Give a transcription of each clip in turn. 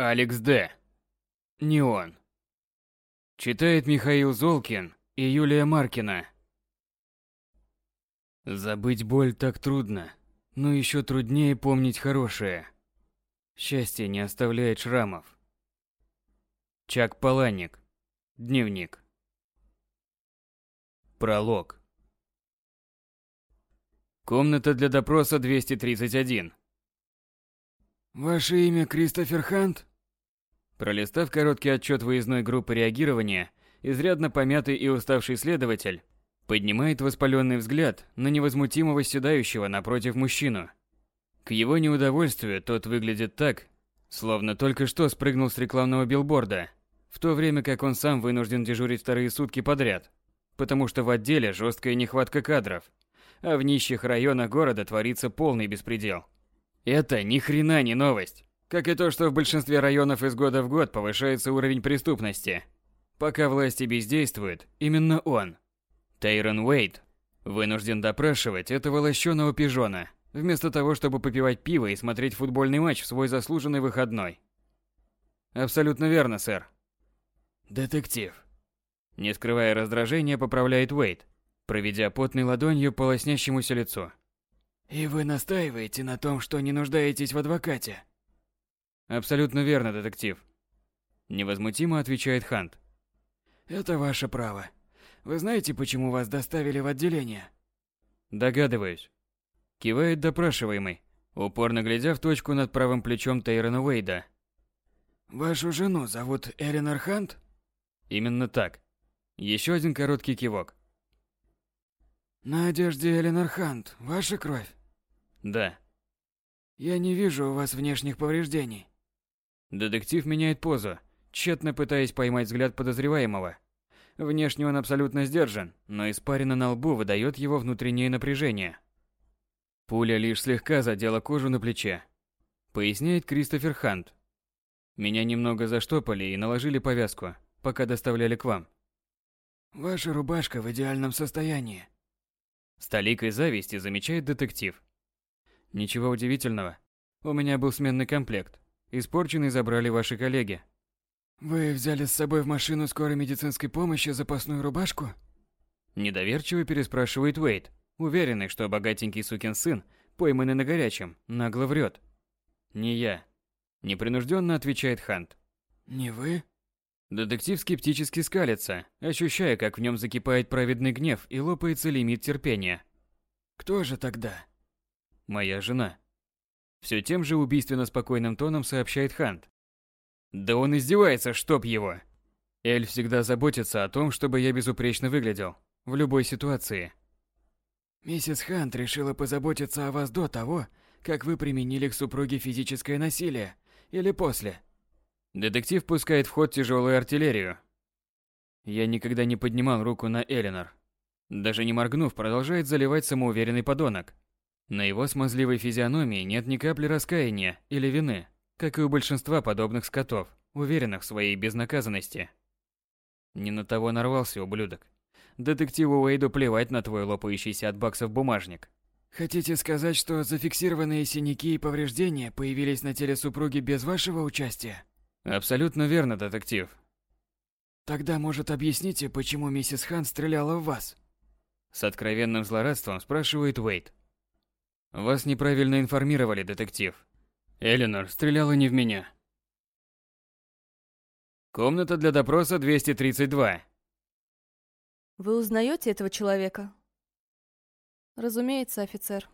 Алекс Д. Не он. Читает Михаил Золкин и Юлия Маркина. Забыть боль так трудно, но еще труднее помнить хорошее. Счастье не оставляет шрамов. Чак Паланик. Дневник. Пролог. Комната для допроса 231. Ваше имя Кристофер Хант? Пролистав короткий отчет выездной группы реагирования, изрядно помятый и уставший следователь поднимает воспаленный взгляд на невозмутимого седающего напротив мужчину. К его неудовольствию тот выглядит так, словно только что спрыгнул с рекламного билборда, в то время как он сам вынужден дежурить вторые сутки подряд, потому что в отделе жесткая нехватка кадров, а в нищих районах города творится полный беспредел. Это ни хрена не новость. Как и то, что в большинстве районов из года в год повышается уровень преступности. Пока власти бездействуют, именно он, Тейрон Уэйт, вынужден допрашивать этого лощеного пижона, вместо того, чтобы попивать пиво и смотреть футбольный матч в свой заслуженный выходной. Абсолютно верно, сэр. Детектив. Не скрывая раздражения, поправляет Уэйт, проведя потной ладонью по лоснящемуся лицу. И вы настаиваете на том, что не нуждаетесь в адвокате? Абсолютно верно, детектив. Невозмутимо отвечает Хант. Это ваше право. Вы знаете, почему вас доставили в отделение? Догадываюсь. Кивает допрашиваемый, упорно глядя в точку над правым плечом Тейрона Уэйда. Вашу жену зовут Эленор Хант? Именно так. Еще один короткий кивок. На одежде Эленор Хант ваша кровь? Да. Я не вижу у вас внешних повреждений. Детектив меняет позу, тщетно пытаясь поймать взгляд подозреваемого. Внешне он абсолютно сдержан, но испарина на лбу выдает его внутреннее напряжение. Пуля лишь слегка задела кожу на плече. Поясняет Кристофер Хант. Меня немного заштопали и наложили повязку, пока доставляли к вам. Ваша рубашка в идеальном состоянии. С толикой зависти замечает детектив. Ничего удивительного. У меня был сменный комплект. Испорченный забрали ваши коллеги. Вы взяли с собой в машину скорой медицинской помощи запасную рубашку? Недоверчиво переспрашивает Уэйт, уверенный, что богатенький сукин сын, пойманный на горячем, нагло врет. Не я. Непринужденно отвечает Хант. Не вы? Детектив скептически скалится, ощущая, как в нем закипает праведный гнев и лопается лимит терпения. Кто же тогда? Моя жена. Все тем же убийственно спокойным тоном сообщает Хант. Да он издевается, чтоб его. Эль всегда заботится о том, чтобы я безупречно выглядел. В любой ситуации. Миссис Хант решила позаботиться о вас до того, как вы применили к супруге физическое насилие, или после? Детектив пускает в ход тяжелую артиллерию. Я никогда не поднимал руку на Эленор. Даже не моргнув, продолжает заливать самоуверенный подонок. На его смазливой физиономии нет ни капли раскаяния или вины, как и у большинства подобных скотов, уверенных в своей безнаказанности. Не на того нарвался, ублюдок. Детективу Уэйду плевать на твой лопающийся от баксов бумажник. Хотите сказать, что зафиксированные синяки и повреждения появились на теле супруги без вашего участия? Абсолютно верно, детектив. Тогда, может, объясните, почему миссис Хан стреляла в вас? С откровенным злорадством спрашивает Уэйд. Вас неправильно информировали, детектив. Эленор стреляла не в меня. Комната для допроса 232. Вы узнаете этого человека? Разумеется, офицер.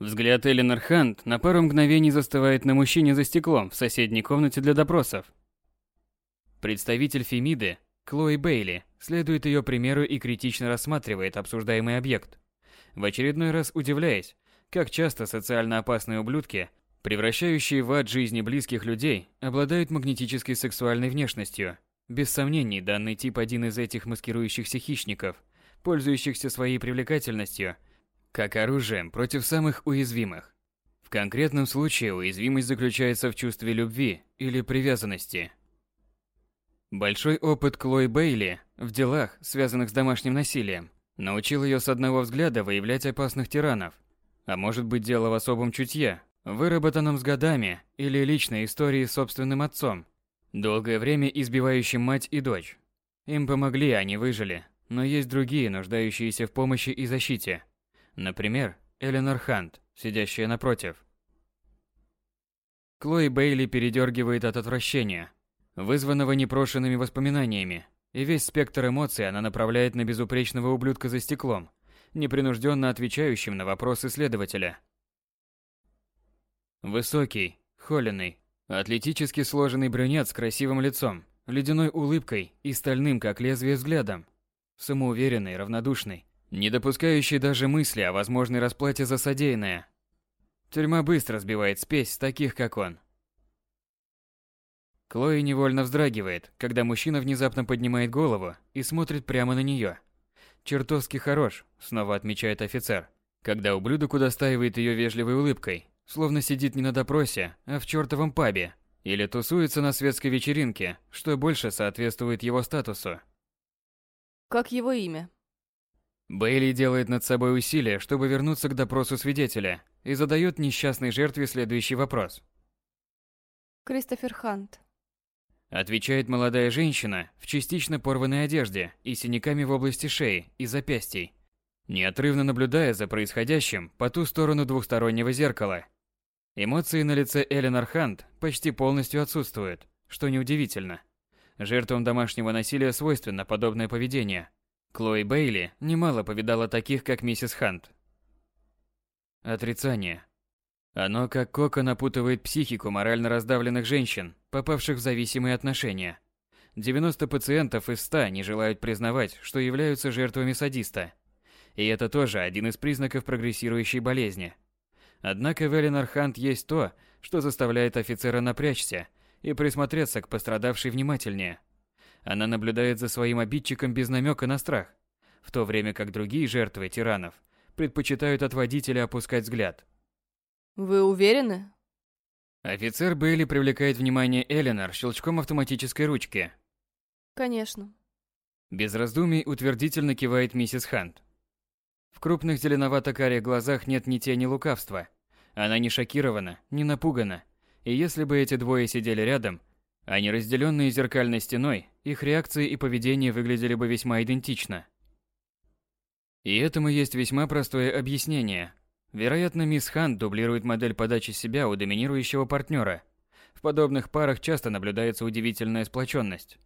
Взгляд Эленор Хант на пару мгновений застывает на мужчине за стеклом в соседней комнате для допросов. Представитель Фемиды, Клои Бейли, следует ее примеру и критично рассматривает обсуждаемый объект. В очередной раз удивляясь, как часто социально опасные ублюдки, превращающие в ад жизни близких людей, обладают магнетической сексуальной внешностью. Без сомнений, данный тип один из этих маскирующихся хищников, пользующихся своей привлекательностью, как оружием против самых уязвимых. В конкретном случае уязвимость заключается в чувстве любви или привязанности. Большой опыт Клой Бейли в делах, связанных с домашним насилием, научил ее с одного взгляда выявлять опасных тиранов, а может быть дело в особом чутье, выработанном с годами или личной историей с собственным отцом, долгое время избивающим мать и дочь. Им помогли, они выжили, но есть другие, нуждающиеся в помощи и защите. Например, Эленор Хант, сидящая напротив. Клои Бейли передергивает от отвращения, вызванного непрошенными воспоминаниями, и весь спектр эмоций она направляет на безупречного ублюдка за стеклом, непринужденно отвечающим на вопросы следователя. Высокий, холеный, атлетически сложенный брюнет с красивым лицом, ледяной улыбкой и стальным, как лезвие, взглядом. Самоуверенный, равнодушный, не допускающий даже мысли о возможной расплате за содеянное. Тюрьма быстро сбивает спесь таких, как он. Клои невольно вздрагивает, когда мужчина внезапно поднимает голову и смотрит прямо на нее. «Чертовски хорош», — снова отмечает офицер, когда ублюдок удостаивает ее вежливой улыбкой, словно сидит не на допросе, а в чертовом пабе, или тусуется на светской вечеринке, что больше соответствует его статусу. Как его имя? Бейли делает над собой усилие, чтобы вернуться к допросу свидетеля, и задает несчастной жертве следующий вопрос. Кристофер Хант. Отвечает молодая женщина в частично порванной одежде и синяками в области шеи и запястий, неотрывно наблюдая за происходящим по ту сторону двухстороннего зеркала. Эмоции на лице Эленор Хант почти полностью отсутствуют, что неудивительно. Жертвам домашнего насилия свойственно подобное поведение. Клои Бейли немало повидала таких, как миссис Хант. Отрицание. Оно как кока напутывает психику морально раздавленных женщин, попавших в зависимые отношения. 90 пациентов из 100 не желают признавать, что являются жертвами садиста. И это тоже один из признаков прогрессирующей болезни. Однако в Эленор Хант есть то, что заставляет офицера напрячься и присмотреться к пострадавшей внимательнее. Она наблюдает за своим обидчиком без намека на страх, в то время как другие жертвы тиранов предпочитают отводить или опускать взгляд. Вы уверены? Офицер Бейли привлекает внимание Эленор щелчком автоматической ручки. Конечно. Без раздумий утвердительно кивает миссис Хант. В крупных зеленовато-карих глазах нет ни тени лукавства. Она не шокирована, не напугана. И если бы эти двое сидели рядом, а не разделенные зеркальной стеной, их реакции и поведение выглядели бы весьма идентично. И этому есть весьма простое объяснение. Вероятно, мисс Хант дублирует модель подачи себя у доминирующего партнера. В подобных парах часто наблюдается удивительная сплоченность.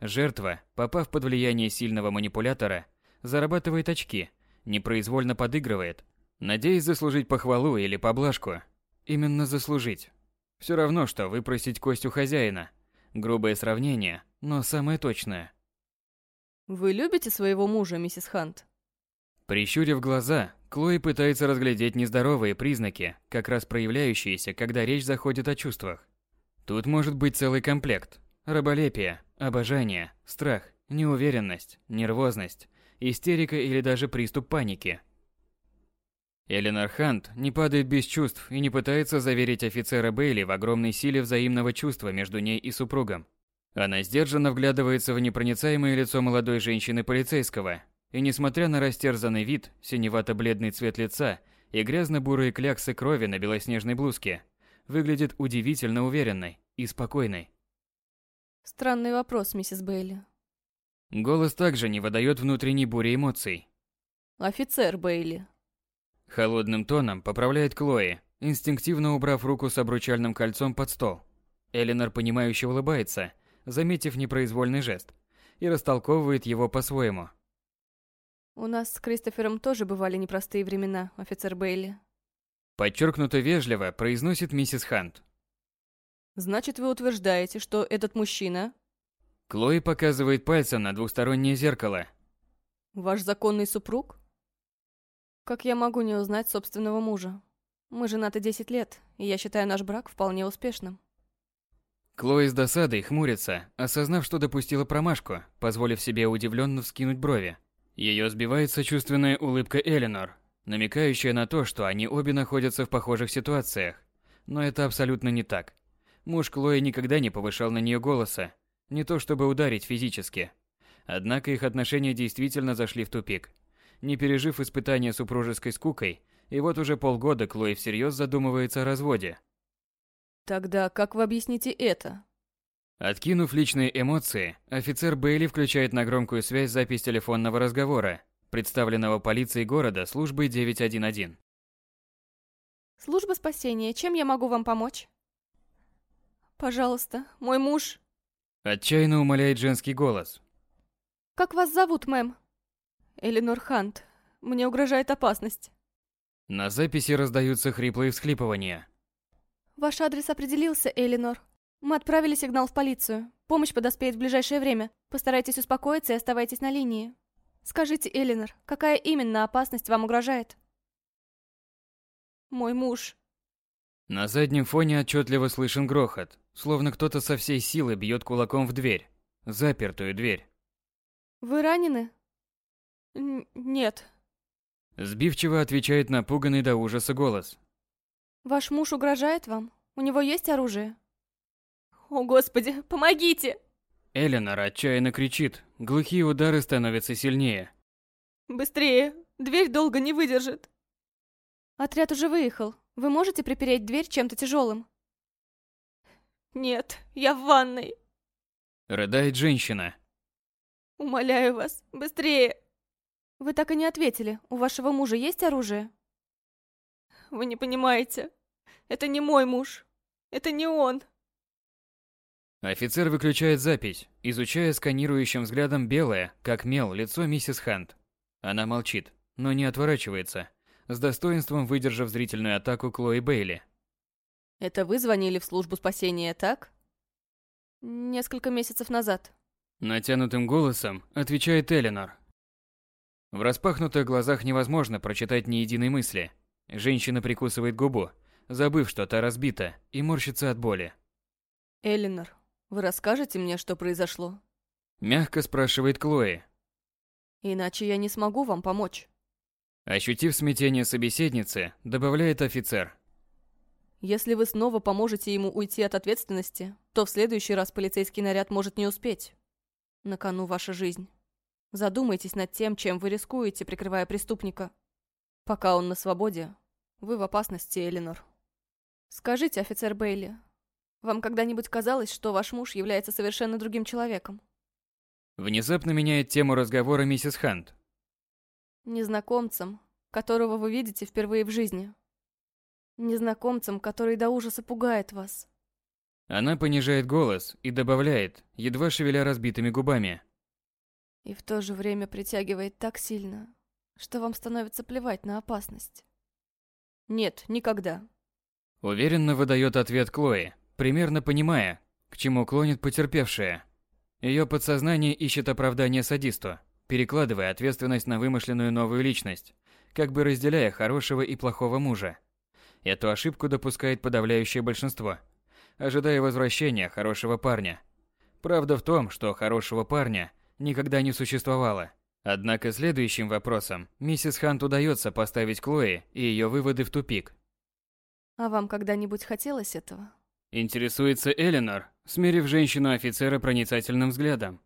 Жертва, попав под влияние сильного манипулятора, зарабатывает очки, непроизвольно подыгрывает, надеясь заслужить похвалу или поблажку. Именно заслужить. Все равно, что выпросить кость у хозяина. Грубое сравнение, но самое точное. Вы любите своего мужа, миссис Хант? Прищурив глаза, Клои пытается разглядеть нездоровые признаки, как раз проявляющиеся, когда речь заходит о чувствах. Тут может быть целый комплект. Раболепие, обожание, страх, неуверенность, нервозность, истерика или даже приступ паники. Эленор Хант не падает без чувств и не пытается заверить офицера Бейли в огромной силе взаимного чувства между ней и супругом. Она сдержанно вглядывается в непроницаемое лицо молодой женщины-полицейского, и несмотря на растерзанный вид, синевато-бледный цвет лица и грязно-бурые кляксы крови на белоснежной блузке, выглядит удивительно уверенной и спокойной. Странный вопрос, миссис Бейли. Голос также не выдает внутренней бури эмоций. Офицер Бейли. Холодным тоном поправляет Клои, инстинктивно убрав руку с обручальным кольцом под стол. Эленор понимающе улыбается, заметив непроизвольный жест, и растолковывает его по-своему. У нас с Кристофером тоже бывали непростые времена, офицер Бейли. Подчеркнуто вежливо произносит миссис Хант. Значит, вы утверждаете, что этот мужчина... Клои показывает пальцем на двустороннее зеркало. Ваш законный супруг? Как я могу не узнать собственного мужа? Мы женаты 10 лет, и я считаю наш брак вполне успешным. Клои с досадой хмурится, осознав, что допустила промашку, позволив себе удивленно вскинуть брови. Ее сбивает сочувственная улыбка Эленор, намекающая на то, что они обе находятся в похожих ситуациях. Но это абсолютно не так. Муж Клои никогда не повышал на нее голоса, не то чтобы ударить физически. Однако их отношения действительно зашли в тупик. Не пережив испытания супружеской скукой, И вот уже полгода Клой всерьез задумывается о разводе. Тогда как вы объясните это? Откинув личные эмоции, офицер Бейли включает на громкую связь запись телефонного разговора, представленного полицией города службой 911. Служба спасения, чем я могу вам помочь? Пожалуйста, мой муж... Отчаянно умоляет женский голос. Как вас зовут, мэм? Эленор Хант. Мне угрожает опасность. На записи раздаются хриплые всхлипывания. Ваш адрес определился, Эленор. Мы отправили сигнал в полицию. Помощь подоспеет в ближайшее время. Постарайтесь успокоиться и оставайтесь на линии. Скажите, Эленор, какая именно опасность вам угрожает? Мой муж. На заднем фоне отчетливо слышен грохот, словно кто-то со всей силы бьет кулаком в дверь. Запертую дверь. Вы ранены? Н нет. Сбивчиво отвечает напуганный до ужаса голос. Ваш муж угрожает вам? У него есть оружие? О, Господи, помогите! Эленор отчаянно кричит. Глухие удары становятся сильнее. Быстрее! Дверь долго не выдержит. Отряд уже выехал. Вы можете припереть дверь чем-то тяжелым? Нет, я в ванной. Рыдает женщина. Умоляю вас, быстрее. Вы так и не ответили. У вашего мужа есть оружие? Вы не понимаете. Это не мой муж. Это не он. Офицер выключает запись, изучая сканирующим взглядом белое, как мел, лицо миссис Хант. Она молчит, но не отворачивается, с достоинством выдержав зрительную атаку Клои Бейли. Это вы звонили в службу спасения, так? Несколько месяцев назад. Натянутым голосом отвечает Эленор. В распахнутых глазах невозможно прочитать ни единой мысли. Женщина прикусывает губу, забыв, что та разбита, и морщится от боли. Эленор, вы расскажете мне, что произошло? Мягко спрашивает Клои. Иначе я не смогу вам помочь. Ощутив смятение собеседницы, добавляет офицер. Если вы снова поможете ему уйти от ответственности, то в следующий раз полицейский наряд может не успеть. На кону ваша жизнь. Задумайтесь над тем, чем вы рискуете, прикрывая преступника. Пока он на свободе, вы в опасности, Эленор. Скажите, офицер Бейли, вам когда-нибудь казалось, что ваш муж является совершенно другим человеком? Внезапно меняет тему разговора миссис Хант. Незнакомцем, которого вы видите впервые в жизни. Незнакомцем, который до ужаса пугает вас. Она понижает голос и добавляет, едва шевеля разбитыми губами. И в то же время притягивает так сильно, что вам становится плевать на опасность. Нет, никогда. Уверенно выдает ответ Клои, примерно понимая, к чему клонит потерпевшая. Ее подсознание ищет оправдание садисту, перекладывая ответственность на вымышленную новую личность, как бы разделяя хорошего и плохого мужа. Эту ошибку допускает подавляющее большинство, ожидая возвращения хорошего парня. Правда в том, что хорошего парня никогда не существовало. Однако следующим вопросом миссис Хант удается поставить Клои и ее выводы в тупик. А вам когда-нибудь хотелось этого? Интересуется Эленор, смерив женщину-офицера проницательным взглядом.